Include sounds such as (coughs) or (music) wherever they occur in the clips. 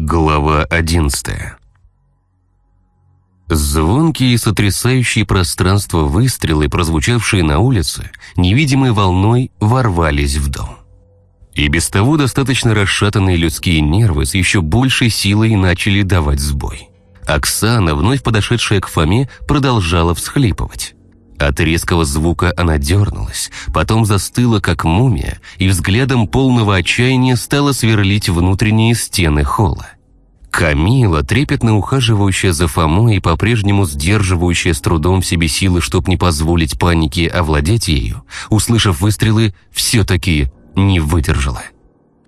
Глава одиннадцатая Звонкие и сотрясающие пространство выстрелы, прозвучавшие на улице, невидимой волной ворвались в дом. И без того достаточно расшатанные людские нервы с еще большей силой начали давать сбой. Оксана, вновь подошедшая к Фоме, продолжала всхлипывать. От резкого звука она дернулась, потом застыла, как мумия, и взглядом полного отчаяния стала сверлить внутренние стены холла. Камила, трепетно ухаживающая за Фомой и по-прежнему сдерживающая с трудом в себе силы, чтоб не позволить панике овладеть ею, услышав выстрелы, все-таки не выдержала.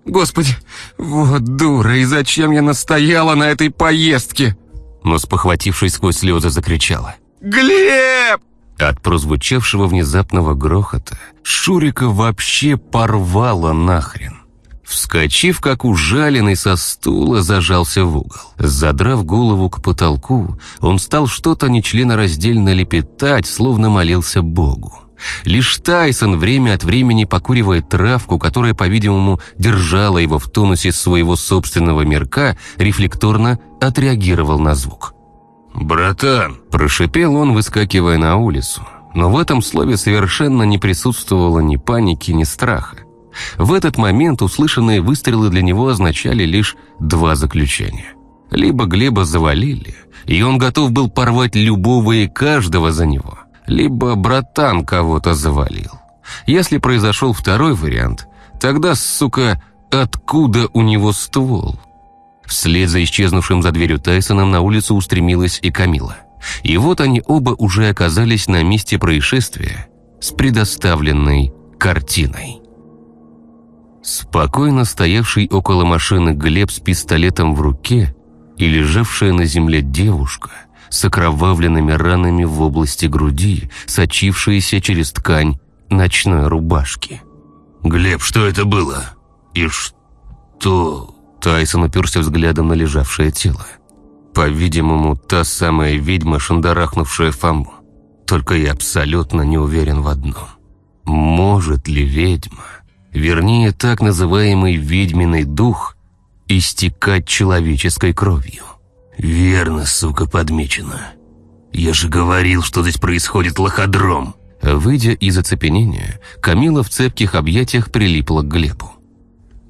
«Господи, вот дура, и зачем я настояла на этой поездке?» Но, спохватившись сквозь слезы, закричала. «Глеб!» От прозвучавшего внезапного грохота Шурика вообще порвало нахрен. Вскочив, как ужаленный со стула, зажался в угол. Задрав голову к потолку, он стал что-то нечленораздельно лепетать, словно молился Богу. Лишь Тайсон, время от времени покуривая травку, которая, по-видимому, держала его в тонусе своего собственного мирка, рефлекторно отреагировал на звук. «Братан!» – прошипел он, выскакивая на улицу. Но в этом слове совершенно не присутствовало ни паники, ни страха. В этот момент услышанные выстрелы для него означали лишь два заключения. Либо Глеба завалили, и он готов был порвать любого и каждого за него, либо братан кого-то завалил. Если произошел второй вариант, тогда, сука, откуда у него ствол? Вслед за исчезнувшим за дверью Тайсоном на улицу устремилась и Камила. И вот они оба уже оказались на месте происшествия с предоставленной картиной. Спокойно стоявший около машины Глеб с пистолетом в руке и лежавшая на земле девушка с окровавленными ранами в области груди, сочившиеся через ткань ночной рубашки. «Глеб, что это было? И что...» Тайсон уперся взглядом на лежавшее тело. По-видимому, та самая ведьма, шандарахнувшая Фому. Только я абсолютно не уверен в одном. Может ли ведьма, вернее, так называемый ведьминый дух, истекать человеческой кровью? «Верно, сука, подмечено. Я же говорил, что здесь происходит лоходром». Выйдя из оцепенения, Камила в цепких объятиях прилипла к Глебу.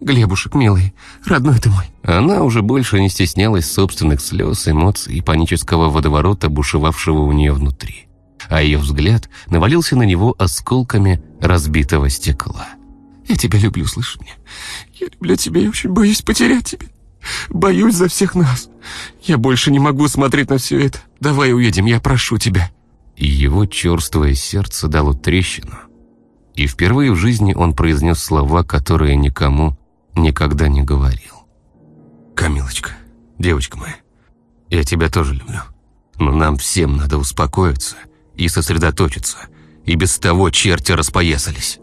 «Глебушек, милый, родной ты мой». Она уже больше не стеснялась собственных слез, эмоций и панического водоворота, бушевавшего у нее внутри. А ее взгляд навалился на него осколками разбитого стекла. «Я тебя люблю, слышишь меня? Я люблю тебя и очень боюсь потерять тебя. Боюсь за всех нас. Я больше не могу смотреть на все это. Давай уедем, я прошу тебя». И его черствое сердце дало трещину. И впервые в жизни он произнес слова, которые никому никогда не говорил. «Камилочка, девочка моя, я тебя тоже люблю. Но нам всем надо успокоиться и сосредоточиться. И без того черти распоясались».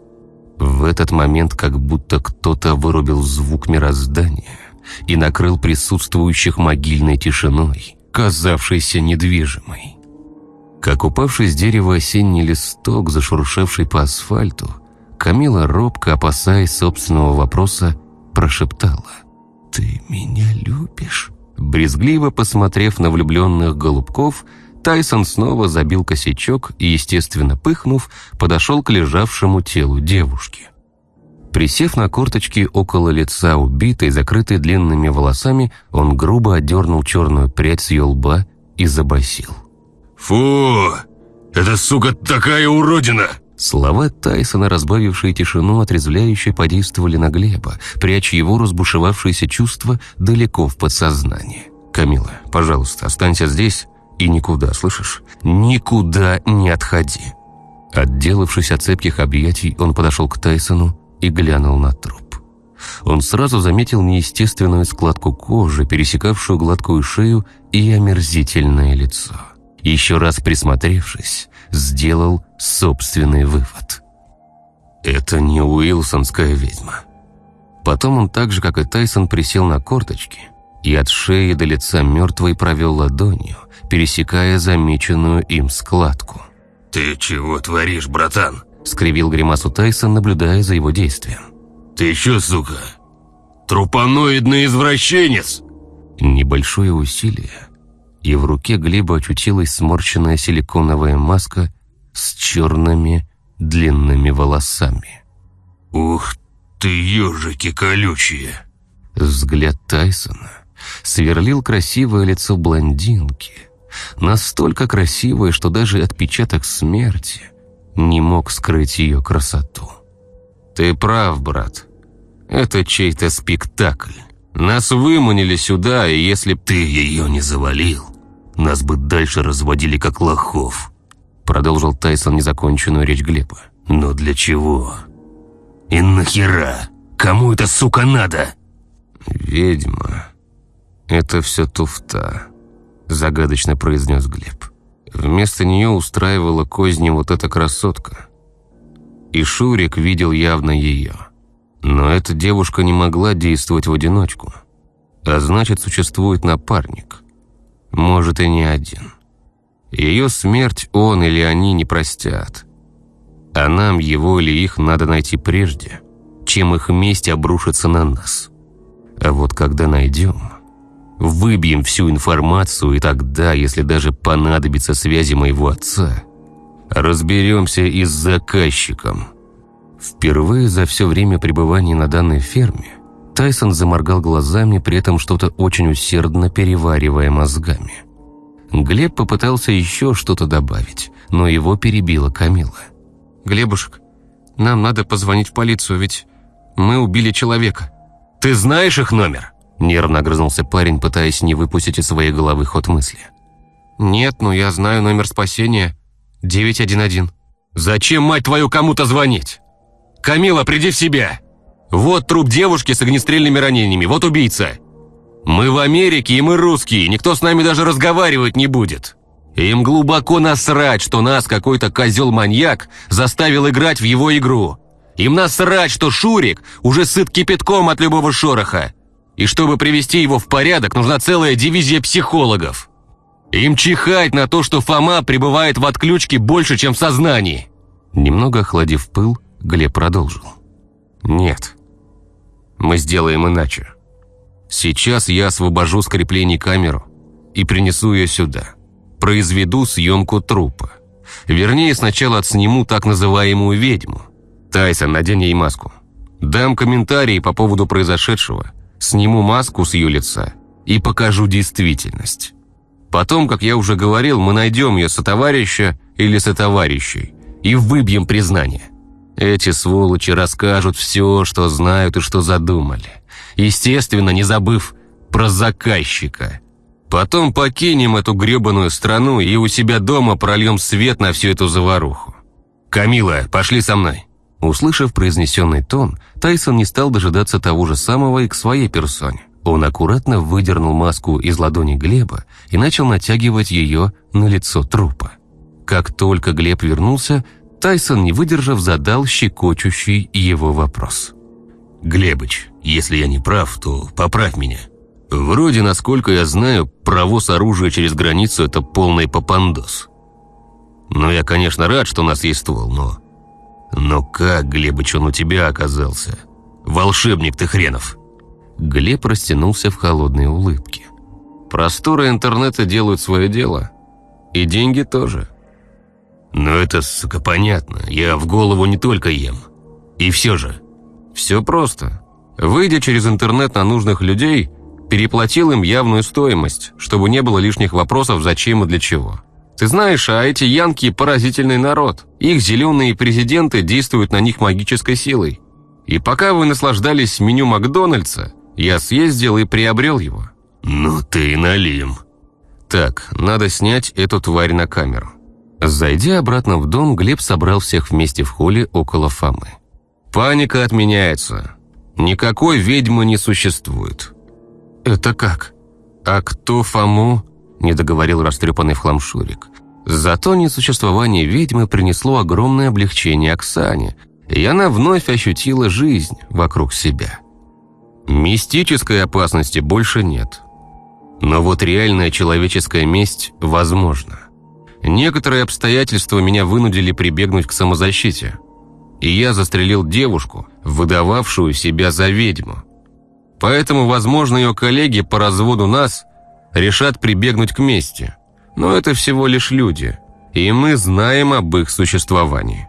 В этот момент как будто кто-то вырубил звук мироздания и накрыл присутствующих могильной тишиной, казавшейся недвижимой. Как упавший с дерева осенний листок, зашуршавший по асфальту, Камила, робко опасаясь собственного вопроса, прошептала. «Ты меня любишь?» Брезгливо посмотрев на влюбленных голубков, Тайсон снова забил косячок и, естественно пыхнув, подошел к лежавшему телу девушки. Присев на корточки около лица убитой, закрытой длинными волосами, он грубо отдернул черную прядь с ее лба и забасил. «Фу! Это, сука, такая уродина!» Слова Тайсона, разбавившие тишину, отрезвляюще подействовали на Глеба, пряча его разбушевавшиеся чувства далеко в подсознание. «Камила, пожалуйста, останься здесь и никуда, слышишь? Никуда не отходи!» Отделавшись от цепких объятий, он подошел к Тайсону и глянул на труп. Он сразу заметил неестественную складку кожи, пересекавшую гладкую шею и омерзительное лицо. Еще раз присмотревшись, сделал собственный вывод. Это не Уилсонская ведьма. Потом он так же, как и Тайсон, присел на корточки и от шеи до лица мертвой провел ладонью, пересекая замеченную им складку. «Ты чего творишь, братан?» — скривил гримасу Тайсон, наблюдая за его действием. «Ты еще, сука, трупаноидный извращенец!» Небольшое усилие, и в руке Глеба очутилась сморщенная силиконовая маска с черными длинными волосами. «Ух ты, ежики колючие!» Взгляд Тайсона сверлил красивое лицо блондинки. Настолько красивое, что даже отпечаток смерти не мог скрыть ее красоту. «Ты прав, брат. Это чей-то спектакль. Нас выманили сюда, и если б ты ее не завалил, нас бы дальше разводили как лохов», продолжил Тайсон незаконченную речь Глеба. «Но для чего? И нахера? Кому это, сука, надо?» «Ведьма. Это все туфта», — загадочно произнес Глеб. Вместо нее устраивала козни вот эта красотка. И Шурик видел явно ее. Но эта девушка не могла действовать в одиночку. А значит, существует напарник. Может, и не один. Ее смерть он или они не простят. А нам его или их надо найти прежде, чем их месть обрушится на нас. А вот когда найдем, выбьем всю информацию, и тогда, если даже понадобится связи моего отца, разберемся и с заказчиком. Впервые за все время пребывания на данной ферме Тайсон заморгал глазами, при этом что-то очень усердно переваривая мозгами. Глеб попытался еще что-то добавить, но его перебила Камила. «Глебушек, нам надо позвонить в полицию, ведь мы убили человека». «Ты знаешь их номер?» Нервно огрызнулся парень, пытаясь не выпустить из своей головы ход мысли. «Нет, но я знаю номер спасения 911». «Зачем, мать твою, кому-то звонить? Камила, приди в себя! Вот труп девушки с огнестрельными ранениями, вот убийца. Мы в Америке, и мы русские, никто с нами даже разговаривать не будет. Им глубоко насрать, что нас какой-то козел-маньяк заставил играть в его игру. Им насрать, что Шурик уже сыт кипятком от любого шороха. И чтобы привести его в порядок, нужна целая дивизия психологов. Им чихать на то, что Фома пребывает в отключке больше, чем в сознании. Немного охладив пыл, Глеб продолжил. Нет, мы сделаем иначе. Сейчас я освобожу с креплений камеру и принесу ее сюда. Произведу съемку трупа. Вернее, сначала отсниму так называемую ведьму. Тайсон, надень ей маску. Дам комментарии по поводу произошедшего, сниму маску с ее лица и покажу действительность. Потом, как я уже говорил, мы найдем ее сотоварища или сотоварищей и выбьем признание. Эти сволочи расскажут все, что знают и что задумали. Естественно, не забыв про заказчика. Потом покинем эту гребаную страну и у себя дома прольем свет на всю эту заваруху. «Камила, пошли со мной!» Услышав произнесенный тон, Тайсон не стал дожидаться того же самого и к своей персоне. Он аккуратно выдернул маску из ладони Глеба и начал натягивать ее на лицо трупа. Как только Глеб вернулся, Тайсон, не выдержав, задал щекочущий его вопрос. «Глебыч, если я не прав, то поправь меня. Вроде, насколько я знаю, провоз оружия через границу – это полный попандос. Но я, конечно, рад, что у нас есть ствол, но но как, Глебыч, он у тебя оказался? Волшебник ты хренов!» Глеб растянулся в холодной улыбке. «Просторы интернета делают свое дело. И деньги тоже». «Но это, сука, понятно. Я в голову не только ем. И все же...» «Все просто. Выйдя через интернет на нужных людей, переплатил им явную стоимость, чтобы не было лишних вопросов зачем и для чего. Ты знаешь, а эти янки – поразительный народ. Их зеленые президенты действуют на них магической силой. И пока вы наслаждались меню Макдональдса, я съездил и приобрел его. Ну ты налим. Так, надо снять эту тварь на камеру. Зайдя обратно в дом, Глеб собрал всех вместе в холле около Фомы. Паника отменяется. Никакой ведьмы не существует. Это как? А кто Фому не договорил растрепанный в хлам Шурик. Зато несуществование ведьмы принесло огромное облегчение Оксане, и она вновь ощутила жизнь вокруг себя. Мистической опасности больше нет. Но вот реальная человеческая месть возможна. Некоторые обстоятельства меня вынудили прибегнуть к самозащите. И я застрелил девушку, выдававшую себя за ведьму. Поэтому, возможно, ее коллеги по разводу нас решат прибегнуть к мести. Но это всего лишь люди, и мы знаем об их существовании.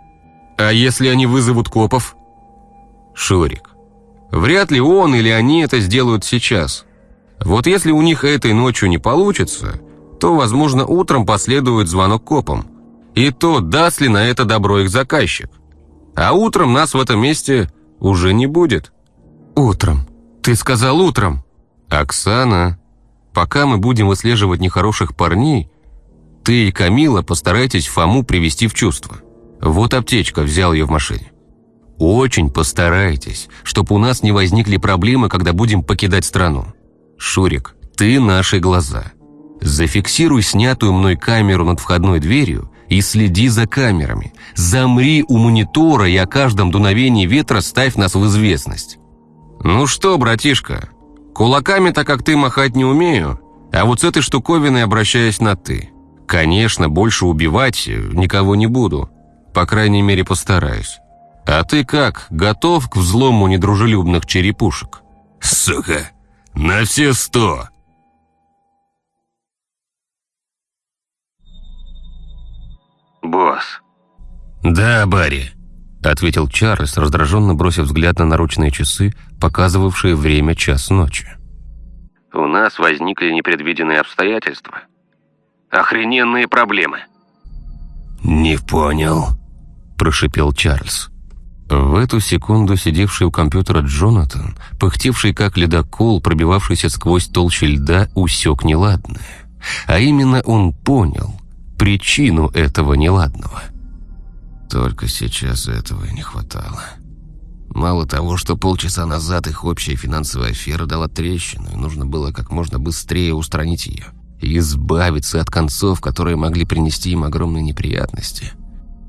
А если они вызовут копов? Шурик. Вряд ли он или они это сделают сейчас. Вот если у них этой ночью не получится, то, возможно, утром последует звонок копам. И то, даст ли на это добро их заказчик. А утром нас в этом месте уже не будет. Утром. Ты сказал утром. Оксана, пока мы будем выслеживать нехороших парней, ты и Камила постарайтесь Фому привести в чувство. Вот аптечка, взял ее в машине. Очень постарайтесь, чтобы у нас не возникли проблемы, когда будем покидать страну. Шурик, ты наши глаза. Зафиксируй снятую мной камеру над входной дверью и следи за камерами. Замри у монитора и о каждом дуновении ветра ставь нас в известность. Ну что, братишка, кулаками-то как ты махать не умею, а вот с этой штуковиной обращаюсь на «ты». Конечно, больше убивать никого не буду. По крайней мере, постараюсь. А ты как, готов к взлому недружелюбных черепушек? Сука, на все сто. Босс. Да, Барри. Ответил Чарльз, раздраженно бросив взгляд на наручные часы, показывавшие время час ночи. У нас возникли непредвиденные обстоятельства. Охрененные проблемы. «Не понял», – прошипел Чарльз. В эту секунду сидевший у компьютера Джонатан, пыхтевший как ледокол, пробивавшийся сквозь толщи льда, усек неладное. А именно он понял причину этого неладного. Только сейчас этого и не хватало. Мало того, что полчаса назад их общая финансовая афера дала трещину, и нужно было как можно быстрее устранить ее и избавиться от концов, которые могли принести им огромные неприятности.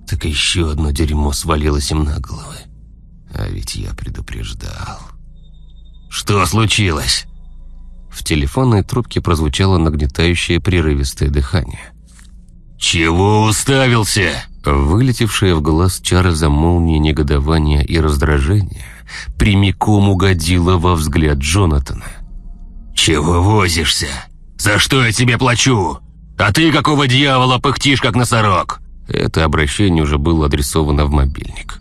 Так еще одно дерьмо свалилось им на головы. А ведь я предупреждал. «Что случилось?» В телефонной трубке прозвучало нагнетающее прерывистое дыхание. «Чего уставился?» Вылетевшая в глаз Чарльза молния негодования и раздражения прямиком угодила во взгляд Джонатана. «Чего возишься?» «За что я тебе плачу? А ты какого дьявола пыхтишь, как носорог?» Это обращение уже было адресовано в мобильник.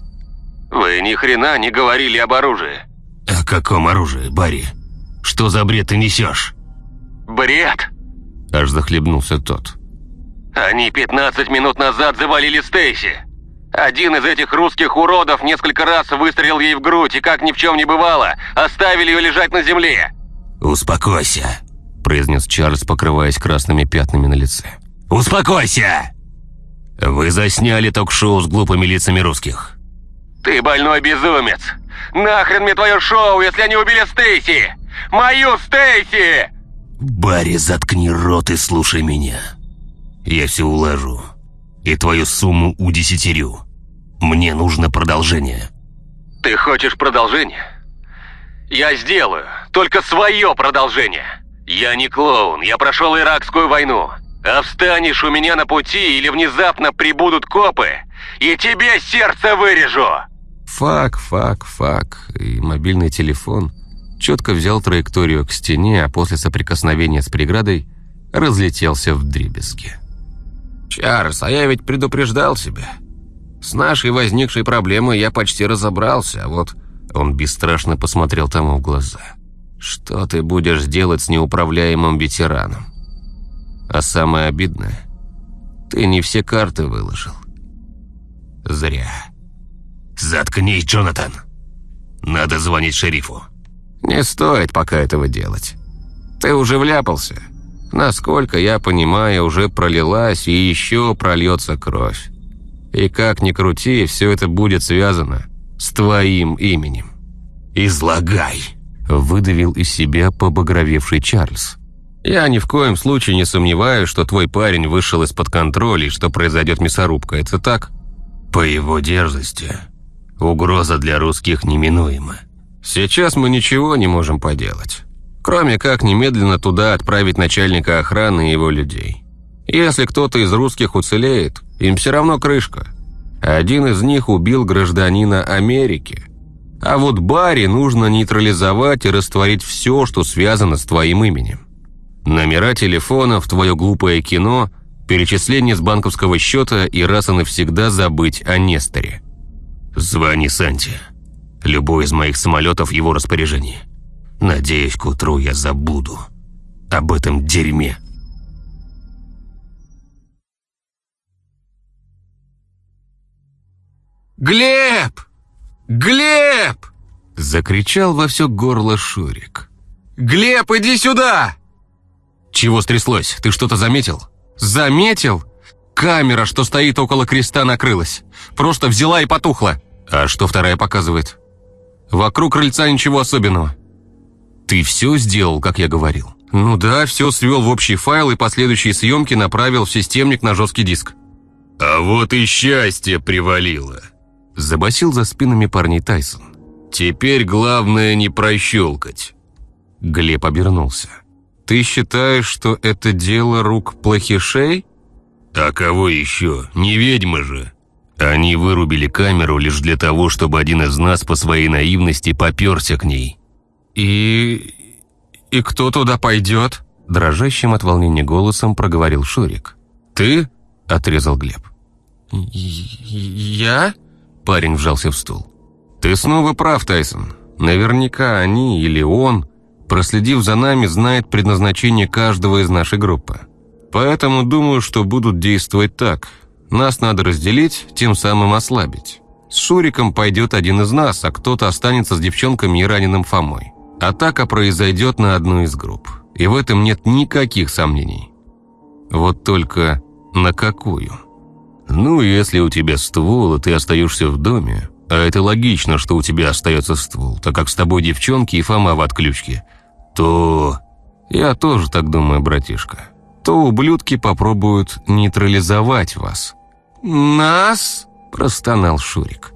«Вы ни хрена не говорили об оружии». «О каком оружии, Барри? Что за бред ты несешь?» «Бред?» Аж захлебнулся тот. «Они 15 минут назад завалили Стейси. Один из этих русских уродов несколько раз выстрелил ей в грудь и, как ни в чем не бывало, оставили ее лежать на земле». «Успокойся», произнес Чарльз, покрываясь красными пятнами на лице. «Успокойся! Вы засняли ток-шоу с глупыми лицами русских». «Ты больной безумец! Нахрен мне твое шоу, если они убили Стейси! Мою Стейси!» «Барри, заткни рот и слушай меня. Я все уложу. И твою сумму удесятерю. Мне нужно продолжение». «Ты хочешь продолжение? Я сделаю, только свое продолжение!» «Я не клоун, я прошел Иракскую войну. А встанешь у меня на пути или внезапно прибудут копы, и тебе сердце вырежу!» Фак, фак, фак. И мобильный телефон четко взял траекторию к стене, а после соприкосновения с преградой разлетелся в дребезги. «Чарльз, а я ведь предупреждал себя. С нашей возникшей проблемой я почти разобрался, а вот...» Он бесстрашно посмотрел тому в глаза – что ты будешь делать с неуправляемым ветераном? А самое обидное, ты не все карты выложил. Зря. Заткнись, Джонатан. Надо звонить шерифу. Не стоит пока этого делать. Ты уже вляпался. Насколько я понимаю, уже пролилась и еще прольется кровь. И как ни крути, все это будет связано с твоим именем. «Излагай!» выдавил из себя побагровевший Чарльз. «Я ни в коем случае не сомневаюсь, что твой парень вышел из-под контроля и что произойдет мясорубка. Это так?» «По его дерзости. Угроза для русских неминуема». «Сейчас мы ничего не можем поделать. Кроме как немедленно туда отправить начальника охраны и его людей. Если кто-то из русских уцелеет, им все равно крышка. Один из них убил гражданина Америки. А вот Барри нужно нейтрализовать и растворить все, что связано с твоим именем. Номера телефонов, твое глупое кино, перечисление с банковского счета и раз и навсегда забыть о Несторе. Звони Санте. Любой из моих самолетов в его распоряжении. Надеюсь, к утру я забуду об этом дерьме. «Глеб! Глеб!» – закричал во все горло Шурик. «Глеб, иди сюда!» «Чего стряслось? Ты что-то заметил?» «Заметил? Камера, что стоит около креста, накрылась. Просто взяла и потухла. А что вторая показывает?» «Вокруг крыльца ничего особенного». «Ты все сделал, как я говорил?» «Ну да, все свел в общий файл и последующие съемки направил в системник на жесткий диск». «А вот и счастье привалило», – забасил за спинами парней Тайсон. «Теперь главное не прощелкать». Глеб обернулся. «Ты считаешь, что это дело рук плохишей?» «А кого еще? Не ведьмы же!» Они вырубили камеру лишь для того, чтобы один из нас по своей наивности поперся к ней. «И... и кто туда пойдет?» Дрожащим от волнения голосом проговорил Шурик. «Ты?» – отрезал Глеб. «Я?» – парень вжался в стул. «Ты снова прав, Тайсон. Наверняка они или он проследив за нами, знает предназначение каждого из нашей группы. Поэтому думаю, что будут действовать так. Нас надо разделить, тем самым ослабить. С Шуриком пойдет один из нас, а кто-то останется с девчонками и раненым Фомой. Атака произойдет на одну из групп. И в этом нет никаких сомнений. Вот только на какую? Ну, если у тебя ствол, и ты остаешься в доме, а это логично, что у тебя остается ствол, так как с тобой девчонки и Фома в отключке – то... Я тоже так думаю, братишка. То ублюдки попробуют нейтрализовать вас. «Нас?» – простонал Шурик.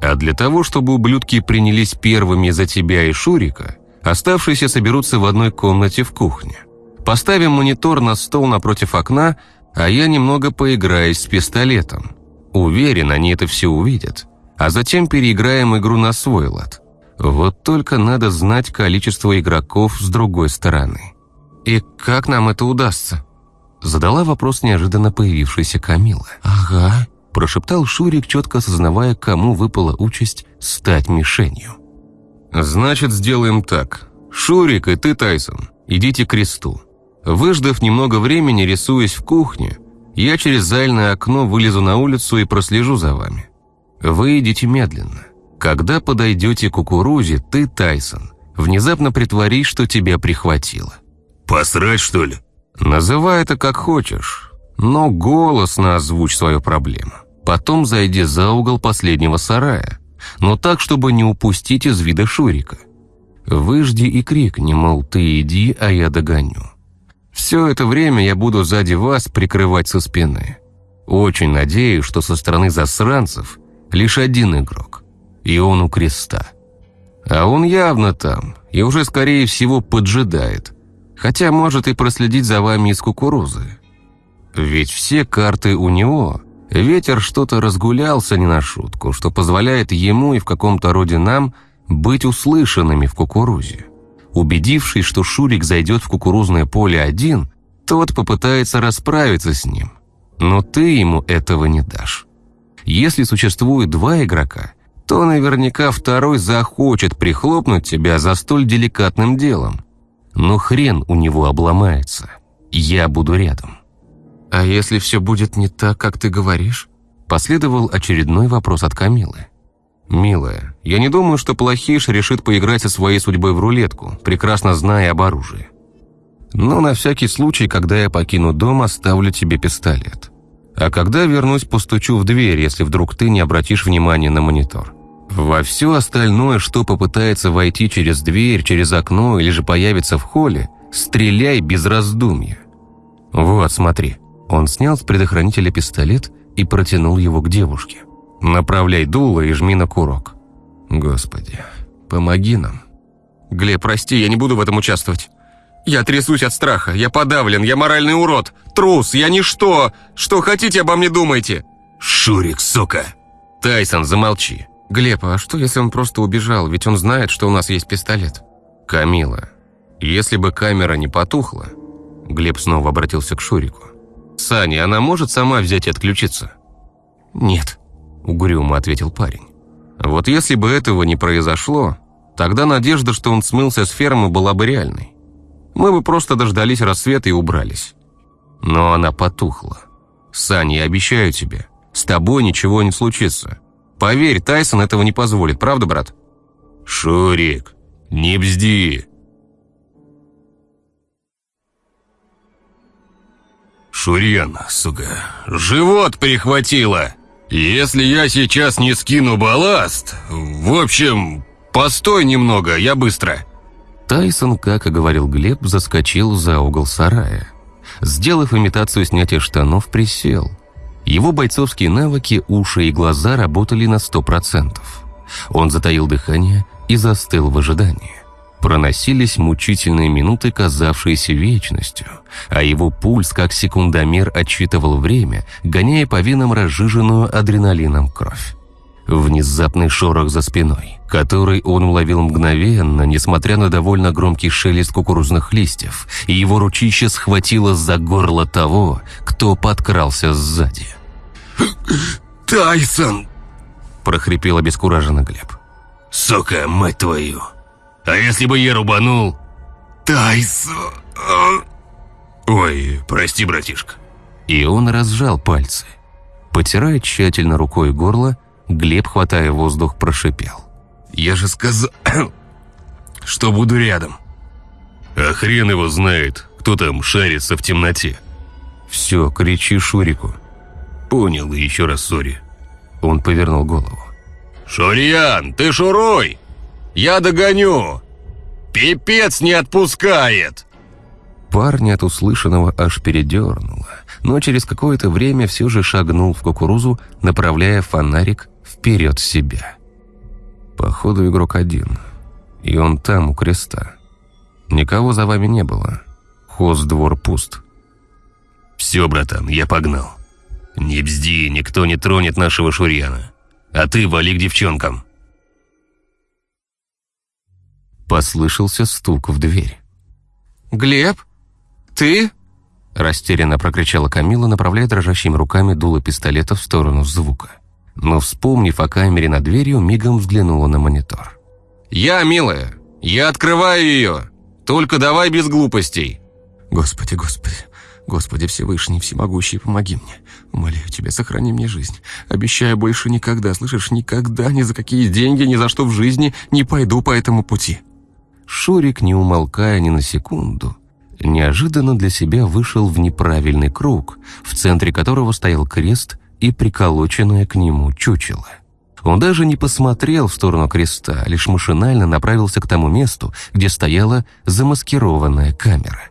А для того, чтобы ублюдки принялись первыми за тебя и Шурика, оставшиеся соберутся в одной комнате в кухне. Поставим монитор на стол напротив окна, а я немного поиграюсь с пистолетом. Уверен, они это все увидят. А затем переиграем игру на свой лад. Вот только надо знать количество игроков с другой стороны. «И как нам это удастся?» Задала вопрос неожиданно появившаяся Камила. «Ага», – прошептал Шурик, четко осознавая, кому выпала участь стать мишенью. «Значит, сделаем так. Шурик и ты, Тайсон, идите к кресту. Выждав немного времени, рисуясь в кухне, я через зальное окно вылезу на улицу и прослежу за вами. Вы идите медленно. Когда подойдете к кукурузе, ты, Тайсон, внезапно притворись, что тебя прихватило. «Посрать, что ли?» Называй это как хочешь, но голосно озвучь свою проблему. Потом зайди за угол последнего сарая, но так, чтобы не упустить из вида Шурика. Выжди и крикни, мол, ты иди, а я догоню. Все это время я буду сзади вас прикрывать со спины. Очень надеюсь, что со стороны засранцев лишь один игрок и он у креста. А он явно там, и уже, скорее всего, поджидает, хотя может и проследить за вами из кукурузы. Ведь все карты у него. Ветер что-то разгулялся не на шутку, что позволяет ему и в каком-то роде нам быть услышанными в кукурузе. Убедившись, что Шурик зайдет в кукурузное поле один, тот попытается расправиться с ним. Но ты ему этого не дашь. Если существует два игрока – то наверняка второй захочет прихлопнуть тебя за столь деликатным делом. Но хрен у него обломается. Я буду рядом. А если все будет не так, как ты говоришь? Последовал очередной вопрос от Камилы. «Милая, я не думаю, что Плохиш решит поиграть со своей судьбой в рулетку, прекрасно зная об оружии. Но на всякий случай, когда я покину дом, оставлю тебе пистолет. А когда вернусь, постучу в дверь, если вдруг ты не обратишь внимания на монитор. Во все остальное, что попытается войти через дверь, через окно или же появится в холле, стреляй без раздумья. Вот, смотри. Он снял с предохранителя пистолет и протянул его к девушке. Направляй дуло и жми на курок. Господи, помоги нам. Глеб, прости, я не буду в этом участвовать. Я трясусь от страха, я подавлен, я моральный урод, трус, я ничто. Что хотите обо мне думаете? Шурик, сука. Тайсон, замолчи. «Глеб, а что, если он просто убежал? Ведь он знает, что у нас есть пистолет». «Камила, если бы камера не потухла...» Глеб снова обратился к Шурику. «Саня, она может сама взять и отключиться?» «Нет», — угрюмо ответил парень. «Вот если бы этого не произошло, тогда надежда, что он смылся с фермы, была бы реальной. Мы бы просто дождались рассвета и убрались. Но она потухла. Саня, я обещаю тебе, с тобой ничего не случится. Поверь, Тайсон этого не позволит, правда, брат?» «Шурик, не бзди!» «Шурьян, сука, живот перехватило! Если я сейчас не скину балласт... В общем, постой немного, я быстро!» Тайсон, как и говорил Глеб, заскочил за угол сарая. Сделав имитацию снятия штанов, присел. Его бойцовские навыки, уши и глаза работали на сто процентов. Он затаил дыхание и застыл в ожидании. Проносились мучительные минуты, казавшиеся вечностью, а его пульс, как секундомер, отсчитывал время, гоняя по венам разжиженную адреналином кровь. Внезапный шорох за спиной, который он уловил мгновенно, несмотря на довольно громкий шелест кукурузных листьев, и его ручище схватило за горло того, кто подкрался сзади. «Тайсон!» – прохрипел обескураженно Глеб. «Сука, мать твою!» А если бы я рубанул? Тайс... Ой, прости, братишка. И он разжал пальцы. Потирая тщательно рукой горло, Глеб, хватая воздух, прошипел. «Я же сказал, (coughs) что буду рядом. А хрен его знает, кто там шарится в темноте». «Все, кричи Шурику». «Понял, и еще раз сори». Он повернул голову. «Шурьян, ты шуруй!» Я догоню! Пипец не отпускает!» Парня от услышанного аж передернуло, но через какое-то время все же шагнул в кукурузу, направляя фонарик вперед себя. Походу игрок один, и он там, у креста. Никого за вами не было. Хоздвор пуст. «Все, братан, я погнал. Не бзди, никто не тронет нашего Шурьяна. А ты вали к девчонкам». Послышался стук в дверь. «Глеб? Ты?» Растерянно прокричала Камила, направляя дрожащими руками дуло пистолета в сторону звука. Но, вспомнив о камере над дверью, мигом взглянула на монитор. «Я, милая! Я открываю ее! Только давай без глупостей!» «Господи, Господи! Господи Всевышний, Всемогущий, помоги мне! Умоляю тебя, сохрани мне жизнь! Обещаю больше никогда, слышишь, никогда, ни за какие деньги, ни за что в жизни не пойду по этому пути!» Шурик, не умолкая ни на секунду, неожиданно для себя вышел в неправильный круг, в центре которого стоял крест и приколоченное к нему чучело. Он даже не посмотрел в сторону креста, лишь машинально направился к тому месту, где стояла замаскированная камера.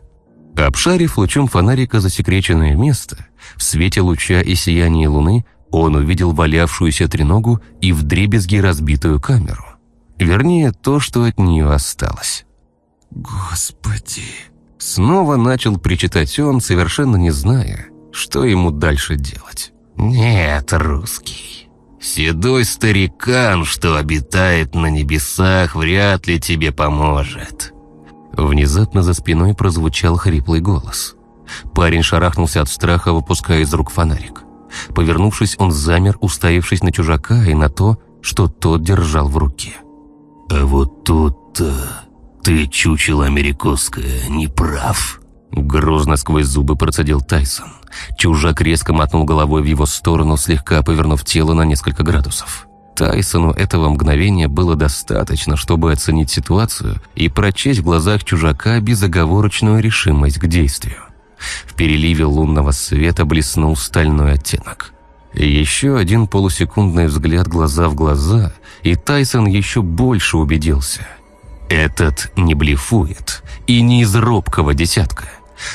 Обшарив лучом фонарика засекреченное место, в свете луча и сиянии луны он увидел валявшуюся треногу и вдребезги разбитую камеру. Вернее, то, что от нее осталось. «Господи!» Снова начал причитать он, совершенно не зная, что ему дальше делать. «Нет, русский, седой старикан, что обитает на небесах, вряд ли тебе поможет». Внезапно за спиной прозвучал хриплый голос. Парень шарахнулся от страха, выпуская из рук фонарик. Повернувшись, он замер, уставившись на чужака и на то, что тот держал в руке. А вот тут-то ты, чучело америкосское, не прав. Грозно сквозь зубы процедил Тайсон. Чужак резко мотнул головой в его сторону, слегка повернув тело на несколько градусов. Тайсону этого мгновения было достаточно, чтобы оценить ситуацию и прочесть в глазах чужака безоговорочную решимость к действию. В переливе лунного света блеснул стальной оттенок. Еще один полусекундный взгляд глаза в глаза, и Тайсон еще больше убедился. Этот не блефует, и не из робкого десятка.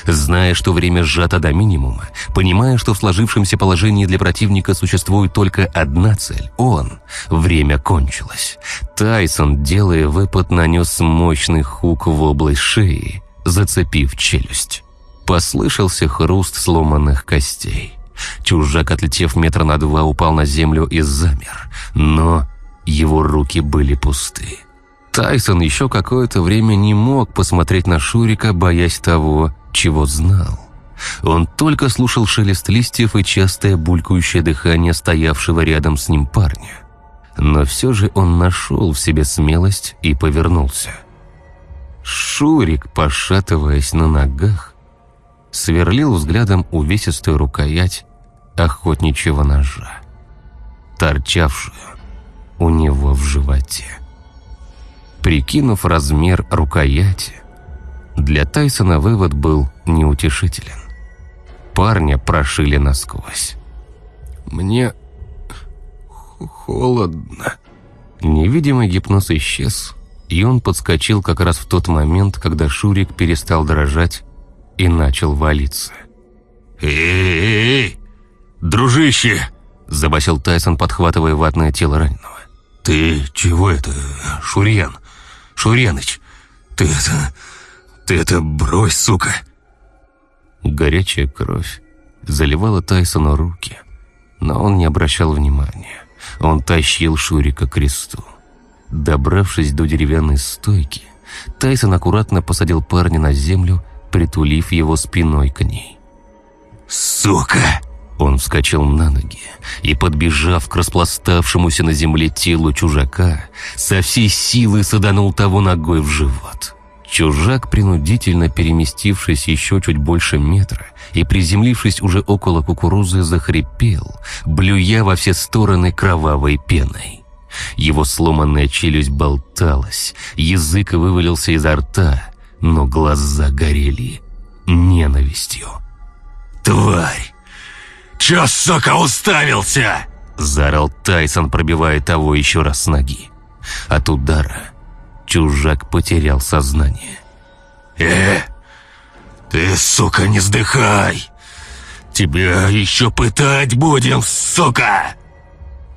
Зная, что время сжато до минимума, понимая, что в сложившемся положении для противника существует только одна цель – он. Время кончилось. Тайсон, делая выпад, нанес мощный хук в область шеи, зацепив челюсть. Послышался хруст сломанных костей. Чужак, отлетев метра на два, упал на землю и замер. Но его руки были пусты. Тайсон еще какое-то время не мог посмотреть на Шурика, боясь того, чего знал. Он только слушал шелест листьев и частое булькающее дыхание стоявшего рядом с ним парня. Но все же он нашел в себе смелость и повернулся. Шурик, пошатываясь на ногах, сверлил взглядом увесистую рукоять охотничьего ножа, торчавшую у него в животе. Прикинув размер рукояти, для Тайсона вывод был неутешителен. Парня прошили насквозь. «Мне холодно». Невидимый гипноз исчез, и он подскочил как раз в тот момент, когда Шурик перестал дрожать и начал валиться. «Эй-эй-эй! Дружище!» – забасил Тайсон, подхватывая ватное тело раненого. «Ты чего это, Шурьян? Шурьяныч, ты это... ты это брось, сука!» Горячая кровь заливала Тайсону руки, но он не обращал внимания. Он тащил Шурика к кресту. Добравшись до деревянной стойки, Тайсон аккуратно посадил парня на землю, притулив его спиной к ней. «Сука!» Он вскочил на ноги и, подбежав к распластавшемуся на земле телу чужака, со всей силы саданул того ногой в живот. Чужак, принудительно переместившись еще чуть больше метра и приземлившись уже около кукурузы, захрипел, блюя во все стороны кровавой пеной. Его сломанная челюсть болталась, язык вывалился изо рта, но глаза горели ненавистью. «Тварь! Чё, сука, уставился?» Заорал Тайсон, пробивая того еще раз с ноги. От удара чужак потерял сознание. «Э, ты, сука, не сдыхай! Тебя еще пытать будем, сука!»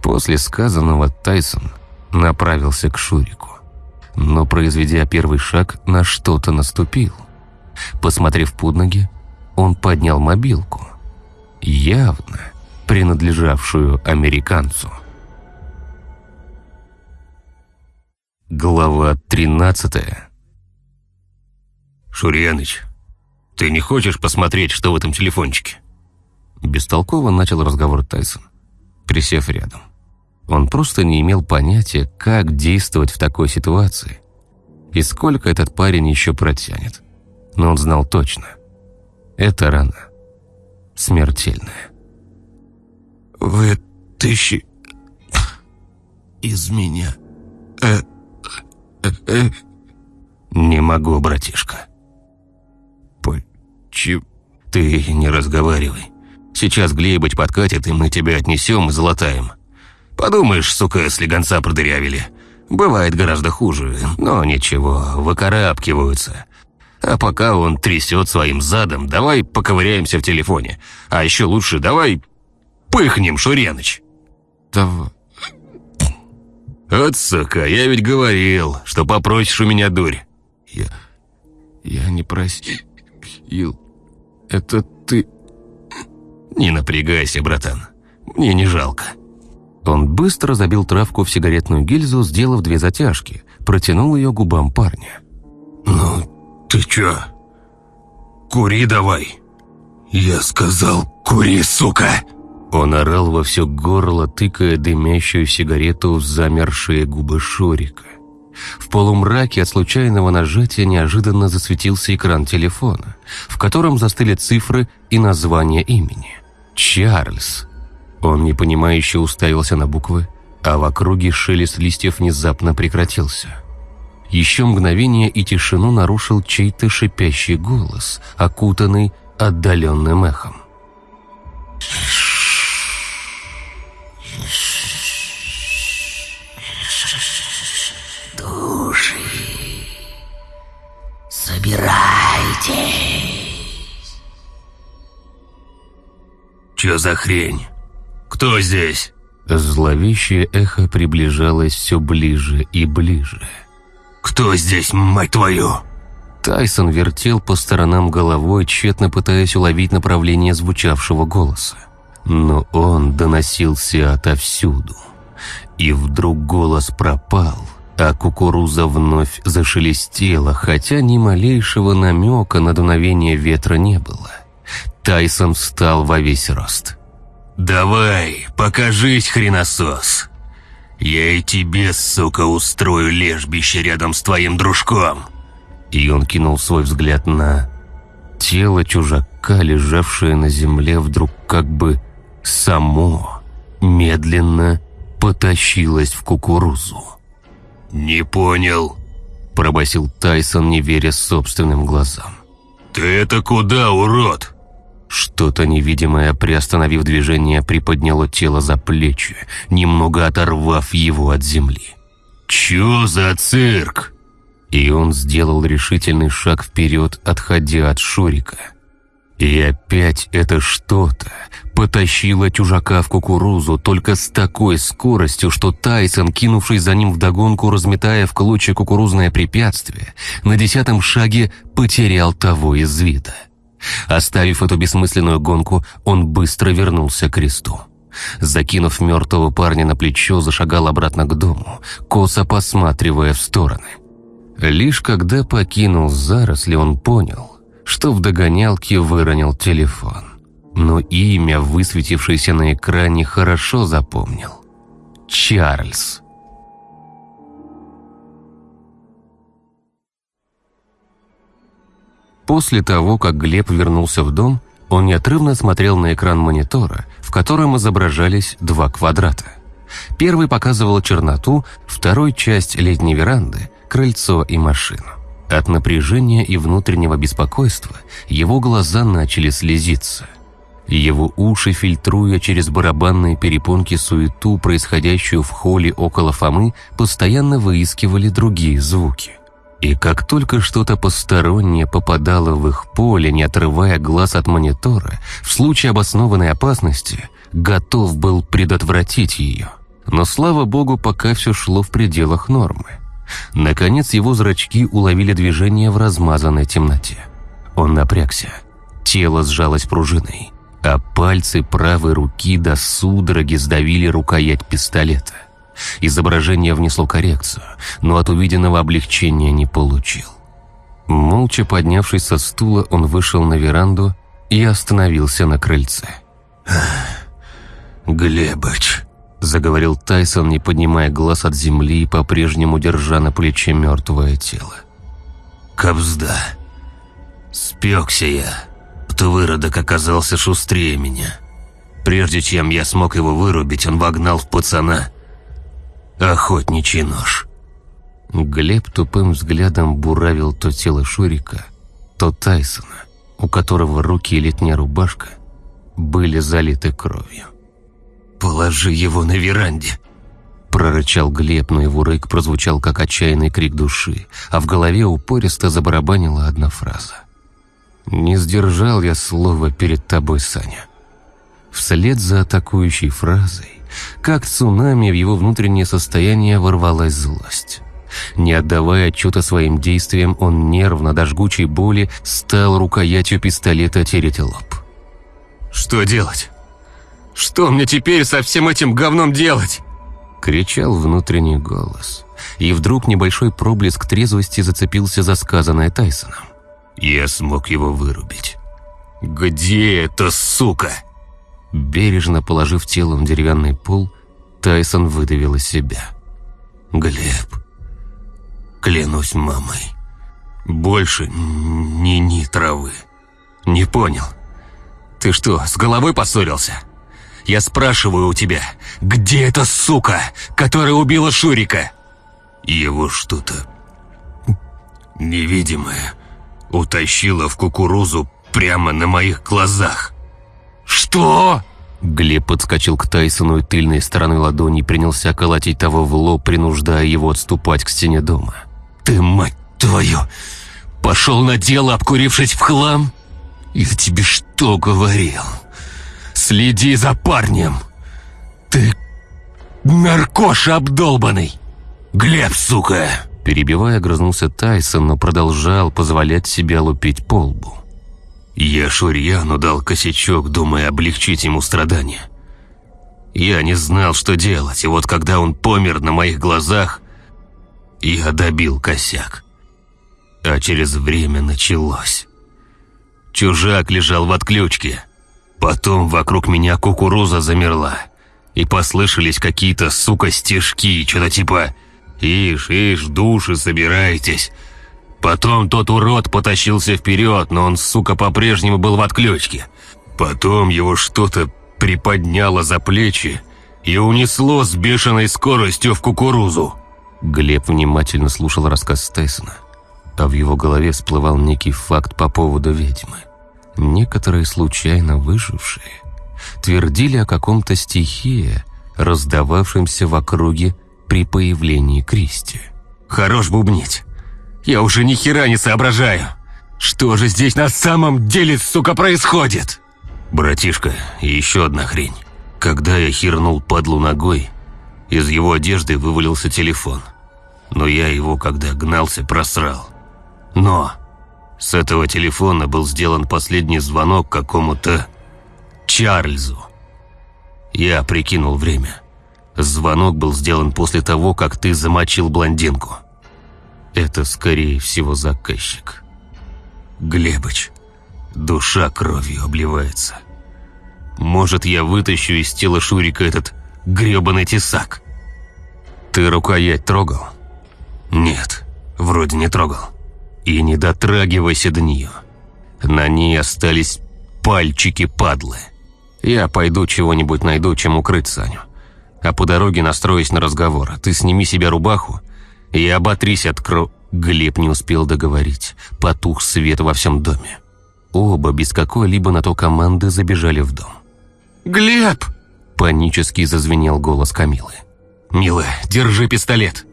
После сказанного Тайсон направился к Шурику. Но, произведя первый шаг, на что-то наступил. Посмотрев под ноги, он поднял мобилку, явно принадлежавшую американцу. Глава 13 «Шурьяныч, ты не хочешь посмотреть, что в этом телефончике?» Бестолково начал разговор Тайсон, присев рядом. Он просто не имел понятия, как действовать в такой ситуации и сколько этот парень еще протянет. Но он знал точно. Это рана смертельная. «Вытащи из меня...» э, э, «Не могу, братишка». «Почему?» «Ты не разговаривай. Сейчас Глебыч подкатит, и мы тебя отнесем и залатаем. Подумаешь, сука, слегонца продырявили. Бывает гораздо хуже, но ничего, выкарабкиваются. А пока он трясет своим задом, давай поковыряемся в телефоне. А еще лучше давай пыхнем, Шуреныч». «Давай». «Вот, сука, я ведь говорил, что попросишь у меня дурь». «Я... я не просил. Это ты...» «Не напрягайся, братан. Мне не жалко». Он быстро забил травку в сигаретную гильзу, сделав две затяжки, протянул ее губам парня. «Ну, ты чё? Кури давай!» «Я сказал, кури, сука!» Он орал во все горло, тыкая дымящую сигарету в замершие губы Шурика. В полумраке от случайного нажатия неожиданно засветился экран телефона, в котором застыли цифры и название имени. «Чарльз». Он непонимающе уставился на буквы, а в округе шелест листьев внезапно прекратился. Еще мгновение и тишину нарушил чей-то шипящий голос, окутанный отдаленным эхом. Души, собирайтесь. Чё за хрень? Кто здесь? Зловещее эхо приближалось все ближе и ближе. Кто здесь, мать твою? Тайсон вертел по сторонам головой, тщетно пытаясь уловить направление звучавшего голоса. Но он доносился отовсюду. И вдруг голос пропал, а кукуруза вновь зашелестела, хотя ни малейшего намека на дуновение ветра не было. Тайсон встал во весь рост. «Давай, покажись, хреносос! Я и тебе, сука, устрою лежбище рядом с твоим дружком!» И он кинул свой взгляд на тело чужака, лежавшее на земле, вдруг как бы само медленно потащилось в кукурузу. «Не понял», – пробасил Тайсон, не веря собственным глазам. «Ты это куда, урод?» Что-то невидимое, приостановив движение, приподняло тело за плечи, немного оторвав его от земли. «Чё за цирк?» И он сделал решительный шаг вперед, отходя от Шурика. И опять это что-то потащило чужака в кукурузу только с такой скоростью, что Тайсон, кинувшись за ним вдогонку, разметая в клочья кукурузное препятствие, на десятом шаге потерял того из вида. Оставив эту бессмысленную гонку, он быстро вернулся к кресту. Закинув мертвого парня на плечо, зашагал обратно к дому, косо посматривая в стороны. Лишь когда покинул заросли, он понял, что в догонялке выронил телефон. Но имя, высветившееся на экране, хорошо запомнил. Чарльз. После того, как Глеб вернулся в дом, он неотрывно смотрел на экран монитора, в котором изображались два квадрата. Первый показывал черноту, второй – часть летней веранды, крыльцо и машину. От напряжения и внутреннего беспокойства его глаза начали слезиться. Его уши, фильтруя через барабанные перепонки суету, происходящую в холле около Фомы, постоянно выискивали другие звуки. И как только что-то постороннее попадало в их поле, не отрывая глаз от монитора, в случае обоснованной опасности готов был предотвратить ее. Но, слава богу, пока все шло в пределах нормы. Наконец его зрачки уловили движение в размазанной темноте. Он напрягся. Тело сжалось пружиной, а пальцы правой руки до судороги сдавили рукоять пистолета. Изображение внесло коррекцию, но от увиденного облегчения не получил. Молча поднявшись со стула, он вышел на веранду и остановился на крыльце. «Глебыч», — заговорил Тайсон, не поднимая глаз от земли и по-прежнему держа на плече мертвое тело. «Кобзда. Спекся я. Выродок оказался шустрее меня. Прежде чем я смог его вырубить, он вогнал в пацана охотничий нож». Глеб тупым взглядом буравил то тело Шурика, то Тайсона, у которого руки и летняя рубашка были залиты кровью. «Положи его на веранде!» Прорычал Глеб, но его рык прозвучал как отчаянный крик души, а в голове упористо забарабанила одна фраза. «Не сдержал я слова перед тобой, Саня». Вслед за атакующей фразой как цунами в его внутреннее состояние ворвалась злость. Не отдавая отчета своим действиям, он нервно до жгучей боли стал рукоятью пистолета тереть лоб. «Что делать? Что мне теперь со всем этим говном делать?» Кричал внутренний голос. И вдруг небольшой проблеск трезвости зацепился за сказанное Тайсоном. «Я смог его вырубить». «Где эта сука?» Бережно положив тело на деревянный пол, Тайсон выдавил из себя. «Глеб, клянусь мамой, больше ни ни травы. Не понял. Ты что, с головой поссорился? Я спрашиваю у тебя, где эта сука, которая убила Шурика?» Его что-то невидимое утащило в кукурузу прямо на моих глазах. «Что?» Глеб подскочил к Тайсону и тыльной стороной ладони принялся колотить того в лоб, принуждая его отступать к стене дома. «Ты, мать твою, пошел на дело, обкурившись в хлам? Я тебе что говорил? Следи за парнем! Ты наркоша обдолбанный! Глеб, сука!» Перебивая, грызнулся Тайсон, но продолжал позволять себе лупить по лбу. Я Шурьяну дал косячок, думая облегчить ему страдания. Я не знал, что делать, и вот когда он помер на моих глазах, я добил косяк. А через время началось. Чужак лежал в отключке. Потом вокруг меня кукуруза замерла. И послышались какие-то, сука, стежки, что-то типа «Ишь, ишь, души собирайтесь». Потом тот урод потащился вперед, но он, сука, по-прежнему был в отключке. Потом его что-то приподняло за плечи и унесло с бешеной скоростью в кукурузу. Глеб внимательно слушал рассказ Тайсона, а в его голове всплывал некий факт по поводу ведьмы. Некоторые случайно выжившие твердили о каком-то стихии, раздававшемся в округе при появлении Кристи. «Хорош бубнить! Я уже ни хера не соображаю! Что же здесь на самом деле, сука, происходит?» «Братишка, еще одна хрень. Когда я хернул падлу ногой, из его одежды вывалился телефон. Но я его, когда гнался, просрал. Но с этого телефона был сделан последний звонок какому-то Чарльзу. Я прикинул время. Звонок был сделан после того, как ты замочил блондинку. Это, скорее всего, заказчик. Глебыч, душа кровью обливается. Может, я вытащу из тела Шурика этот грёбаный тесак? Ты рукоять трогал? Нет, вроде не трогал. И не дотрагивайся до нее. На ней остались пальчики падлы. Я пойду чего-нибудь найду, чем укрыть Саню. А по дороге настроюсь на разговор. Ты сними себе рубаху и оботрись от кро... Глеб не успел договорить. Потух свет во всем доме. Оба без какой-либо на то команды забежали в дом. «Глеб!» – панически зазвенел голос Камилы. «Милая, держи пистолет!»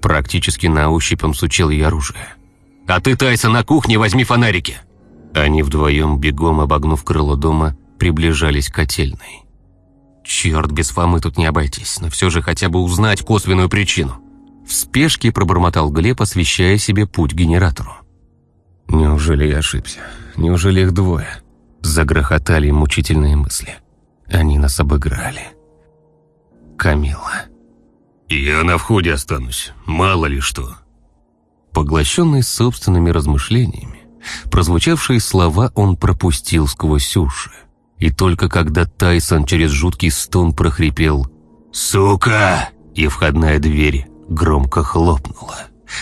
Практически на ощупь он сучил ей оружие. «А ты, Тайса, на кухне возьми фонарики!» Они вдвоем, бегом обогнув крыло дома, приближались к котельной. «Черт, без Фомы тут не обойтись, но все же хотя бы узнать косвенную причину!» В спешке пробормотал Глеб, освещая себе путь к генератору. «Неужели я ошибся? Неужели их двое?» Загрохотали мучительные мысли. Они нас обыграли. Камила. «Я на входе останусь, мало ли что». Поглощенный собственными размышлениями, прозвучавшие слова он пропустил сквозь уши. И только когда Тайсон через жуткий стон прохрипел «Сука!» и входная дверь громко хлопнула.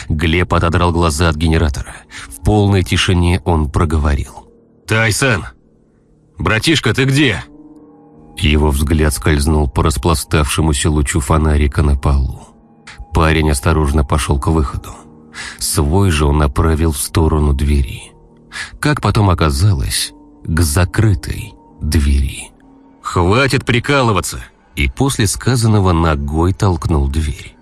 Глеб отодрал глаза от генератора. В полной тишине он проговорил. «Тайсон! Братишка, ты где?» Его взгляд скользнул по распластавшемуся лучу фонарика на полу. Парень осторожно пошел к выходу. Свой же он направил в сторону двери. Как потом оказалось, к закрытой двери. «Хватит прикалываться!» И после сказанного ногой толкнул дверь.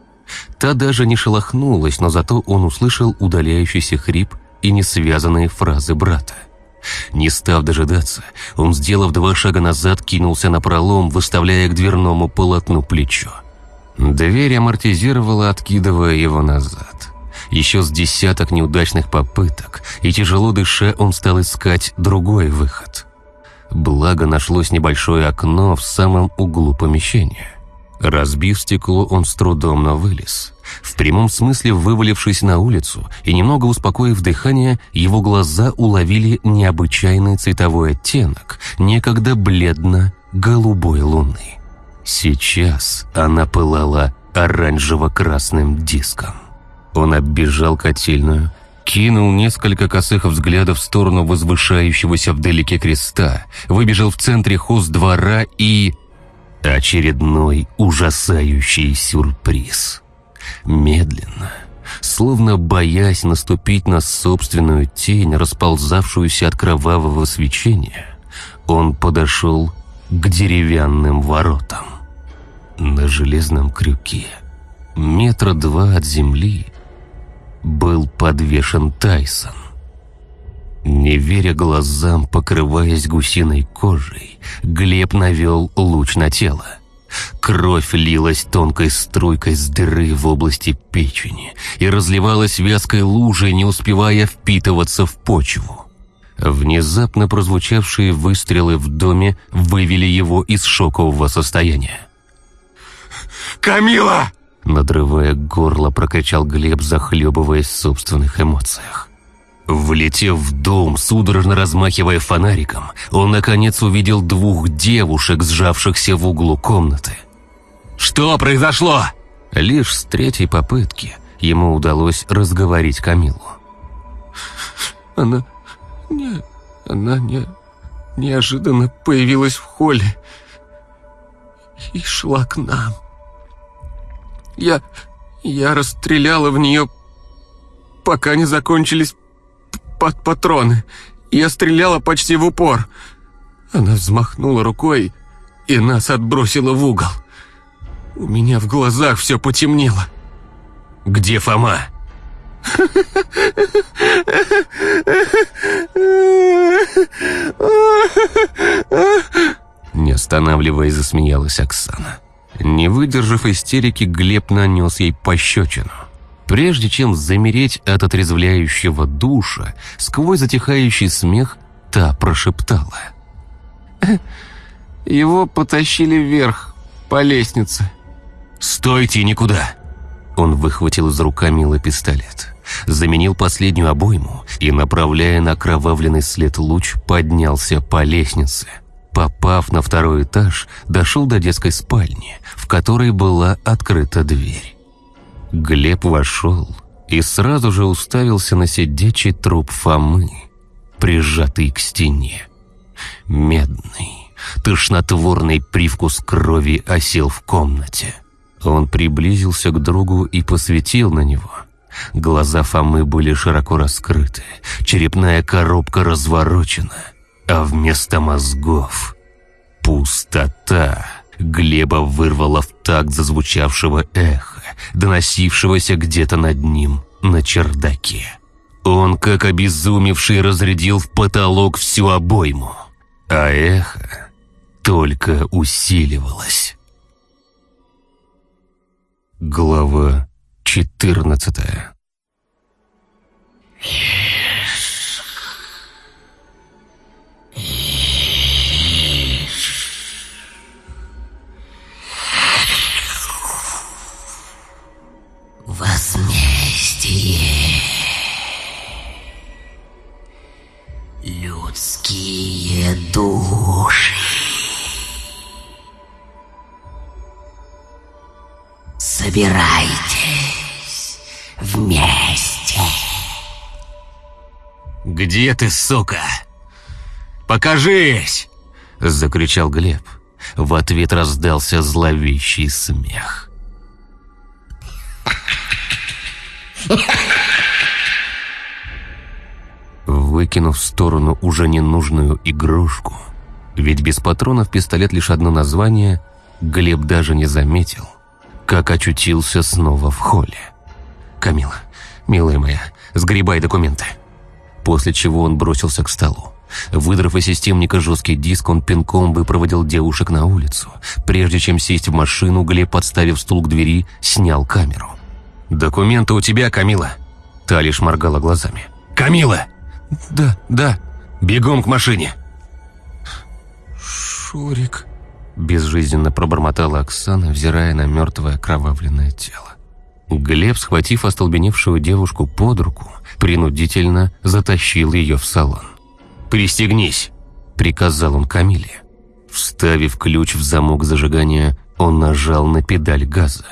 Та даже не шелохнулась, но зато он услышал удаляющийся хрип и несвязанные фразы брата. Не став дожидаться, он, сделав два шага назад, кинулся на пролом, выставляя к дверному полотну плечо. Дверь амортизировала, откидывая его назад. Еще с десяток неудачных попыток, и тяжело дыша, он стал искать другой выход. Благо нашлось небольшое окно в самом углу помещения. Разбив стекло, он с трудом, но вылез. В прямом смысле вывалившись на улицу и немного успокоив дыхание, его глаза уловили необычайный цветовой оттенок, некогда бледно-голубой луны. Сейчас она пылала оранжево-красным диском. Он оббежал котельную, кинул несколько косых взглядов в сторону возвышающегося вдалеке креста, выбежал в центре хоздвора и... Очередной ужасающий сюрприз. Медленно, словно боясь наступить на собственную тень, расползавшуюся от кровавого свечения, он подошел к деревянным воротам. На железном крюке, метра два от земли, был подвешен Тайсон. Не веря глазам, покрываясь гусиной кожей, Глеб навел луч на тело. Кровь лилась тонкой струйкой с дыры в области печени и разливалась вязкой лужей, не успевая впитываться в почву. Внезапно прозвучавшие выстрелы в доме вывели его из шокового состояния. Камила!» Надрывая горло, прокричал Глеб, захлебываясь в собственных эмоциях. Влетев в дом, судорожно размахивая фонариком, он, наконец, увидел двух девушек, сжавшихся в углу комнаты. «Что произошло?» Лишь с третьей попытки ему удалось разговорить Камилу. «Она... не... она не... неожиданно появилась в холле и шла к нам. Я... я расстреляла в нее, пока не закончились под патроны. Я стреляла почти в упор. Она взмахнула рукой и нас отбросила в угол. У меня в глазах все потемнело. «Где Фома?» Не останавливаясь, засмеялась Оксана. Не выдержав истерики, Глеб нанес ей пощечину. Прежде чем замереть от отрезвляющего душа, сквозь затихающий смех та прошептала. «Его потащили вверх, по лестнице». «Стойте никуда!» Он выхватил из рук Камилы пистолет, заменил последнюю обойму и, направляя на кровавленный след луч, поднялся по лестнице. Попав на второй этаж, дошел до детской спальни, в которой была открыта дверь. Глеб вошел и сразу же уставился на сидячий труп Фомы, прижатый к стене. Медный, тошнотворный привкус крови осел в комнате. Он приблизился к другу и посветил на него. Глаза Фомы были широко раскрыты, черепная коробка разворочена, а вместо мозгов — пустота. Глеба вырвало в такт зазвучавшего эха, доносившегося где-то над ним на чердаке. Он, как обезумевший, разрядил в потолок всю обойму, а эхо только усиливалось. Глава 14 Возмездие. Людские души. Собирайтесь вместе. «Где ты, сука? Покажись!» Закричал Глеб. В ответ раздался зловещий смех. Выкинув в сторону уже ненужную игрушку, ведь без патронов пистолет лишь одно название, Глеб даже не заметил, как очутился снова в холле. «Камила, милая моя, сгребай документы». После чего он бросился к столу. Выдрав из системника жесткий диск, он пинком выпроводил девушек на улицу. Прежде чем сесть в машину, Глеб, подставив стул к двери, снял камеру. «Документы у тебя, Камила?» Та лишь моргала глазами. «Камила!» «Да, да». «Бегом к машине!» «Шурик...» Безжизненно пробормотала Оксана, взирая на мертвое кровавленное тело. Глеб, схватив остолбеневшую девушку под руку, принудительно затащил ее в салон. «Пристегнись!» – приказал он Камиле. Вставив ключ в замок зажигания, он нажал на педаль газа.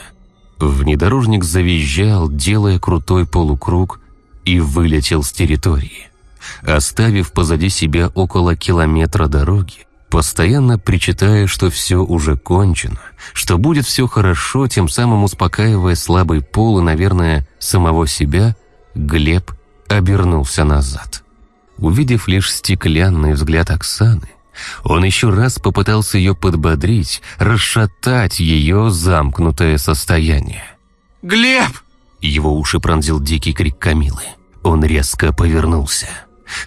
Внедорожник завизжал, делая крутой полукруг, и вылетел с территории. Оставив позади себя около километра дороги, постоянно причитая, что все уже кончено, что будет все хорошо, тем самым успокаивая слабый пол и, наверное, самого себя, Глеб обернулся назад. Увидев лишь стеклянный взгляд Оксаны, он еще раз попытался ее подбодрить, расшатать ее замкнутое состояние. «Глеб!» Его уши пронзил дикий крик Камилы. Он резко повернулся.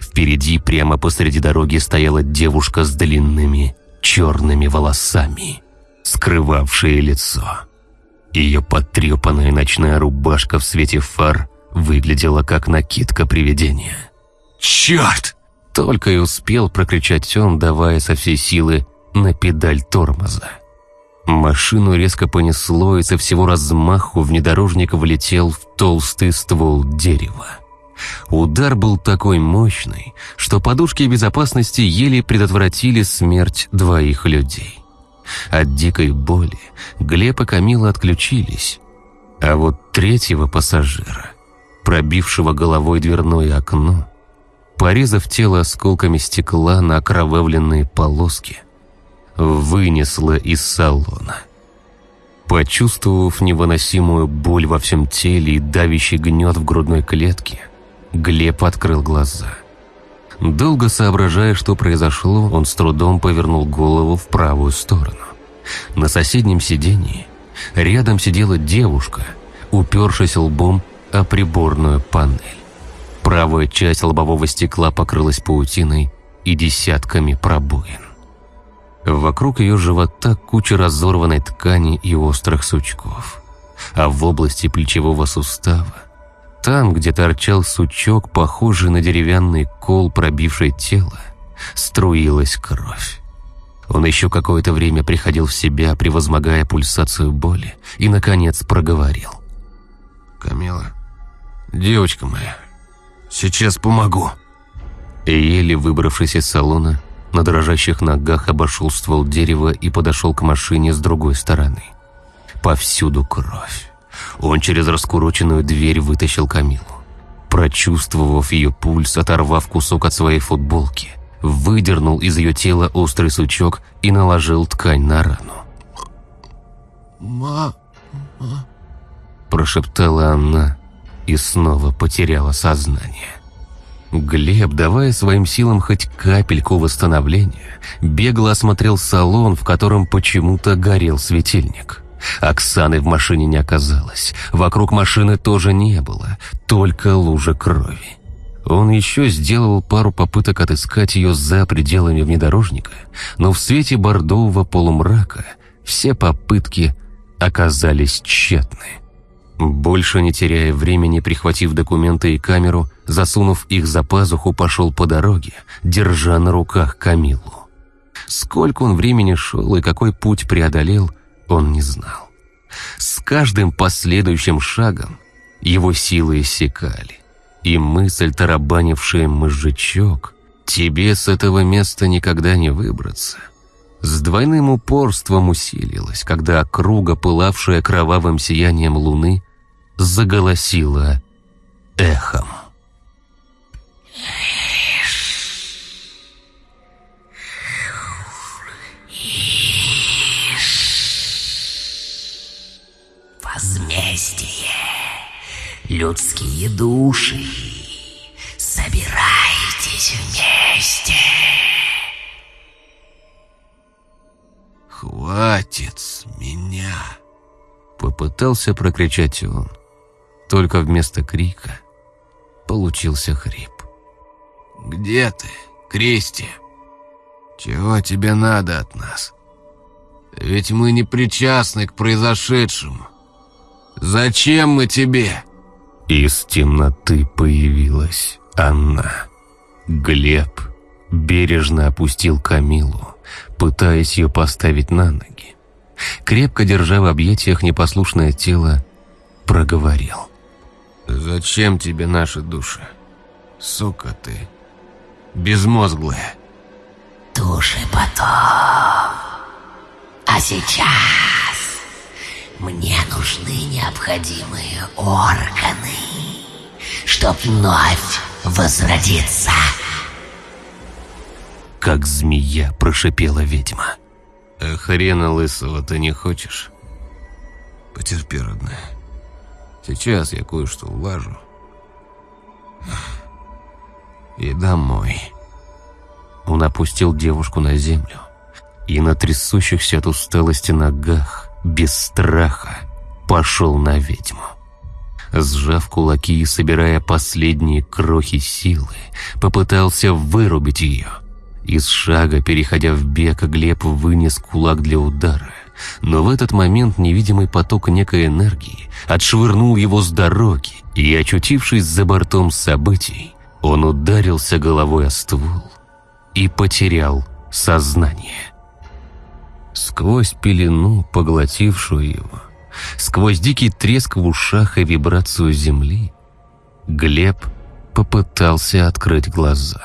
Впереди, прямо посреди дороги, стояла девушка с длинными черными волосами, скрывавшее лицо. Ее потрепанная ночная рубашка в свете фар выглядела как накидка привидения. «Черт!» Только и успел прокричать он, давая со всей силы на педаль тормоза. Машину резко понесло, и со всего размаху внедорожник влетел в толстый ствол дерева. Удар был такой мощный, что подушки безопасности еле предотвратили смерть двоих людей. От дикой боли Глеб и Камила отключились, а вот третьего пассажира, пробившего головой дверное окно, порезав тело осколками стекла на окровавленные полоски, вынесло из салона. Почувствовав невыносимую боль во всем теле и давящий гнет в грудной клетке, Глеб открыл глаза. Долго соображая, что произошло, он с трудом повернул голову в правую сторону. На соседнем сидении рядом сидела девушка, упершись лбом о приборную панель. Правая часть лобового стекла покрылась паутиной и десятками пробоин. Вокруг ее живота куча разорванной ткани и острых сучков. А в области плечевого сустава, там, где торчал сучок, похожий на деревянный кол, пробивший тело, струилась кровь. Он еще какое-то время приходил в себя, превозмогая пульсацию боли, и, наконец, проговорил. «Камила, девочка моя, сейчас помогу». И еле выбравшись из салона, на дрожащих ногах обошел ствол дерева и подошел к машине с другой стороны. Повсюду кровь. Он через раскуроченную дверь вытащил Камилу. Прочувствовав ее пульс, оторвав кусок от своей футболки, выдернул из ее тела острый сучок и наложил ткань на рану. «Мама...» Прошептала она и снова потеряла сознание. Глеб, давая своим силам хоть капельку восстановления, бегло осмотрел салон, в котором почему-то горел светильник. Оксаны в машине не оказалось, вокруг машины тоже не было, только лужа крови. Он еще сделал пару попыток отыскать ее за пределами внедорожника, но в свете бордового полумрака все попытки оказались тщетны. Больше не теряя времени, прихватив документы и камеру, засунув их за пазуху, пошел по дороге, держа на руках Камилу. Сколько он времени шел и какой путь преодолел, он не знал. С каждым последующим шагом его силы иссякали, и мысль, тарабанившая мозжечок, «Тебе с этого места никогда не выбраться», с двойным упорством усилилась, когда округа, пылавшая кровавым сиянием луны, заголосила эхом. Возмездие. Людские души. Собирайтесь вместе. «Хватит с меня!» Попытался прокричать он. Только вместо крика получился хрип. «Где ты, Кристи? Чего тебе надо от нас? Ведь мы не причастны к произошедшему. Зачем мы тебе?» Из темноты появилась она. Глеб бережно опустил Камилу, пытаясь ее поставить на ноги. Крепко держа в объятиях непослушное тело, проговорил. «Зачем тебе наши души? Сука ты, безмозглая!» Души потом. А сейчас мне нужны необходимые органы, чтоб вновь возродиться. Как змея прошипела ведьма. А хрена лысого ты не хочешь? Потерпи, родная. Сейчас я кое-что улажу. И домой. Он опустил девушку на землю и на трясущихся от усталости ногах, без страха, пошел на ведьму. Сжав кулаки и собирая последние крохи силы, попытался вырубить ее. Из шага, переходя в бег, Глеб вынес кулак для удара. Но в этот момент невидимый поток некой энергии отшвырнул его с дороги, и, очутившись за бортом событий, он ударился головой о ствол и потерял сознание. Сквозь пелену, поглотившую его, сквозь дикий треск в ушах и вибрацию земли, Глеб попытался открыть глаза.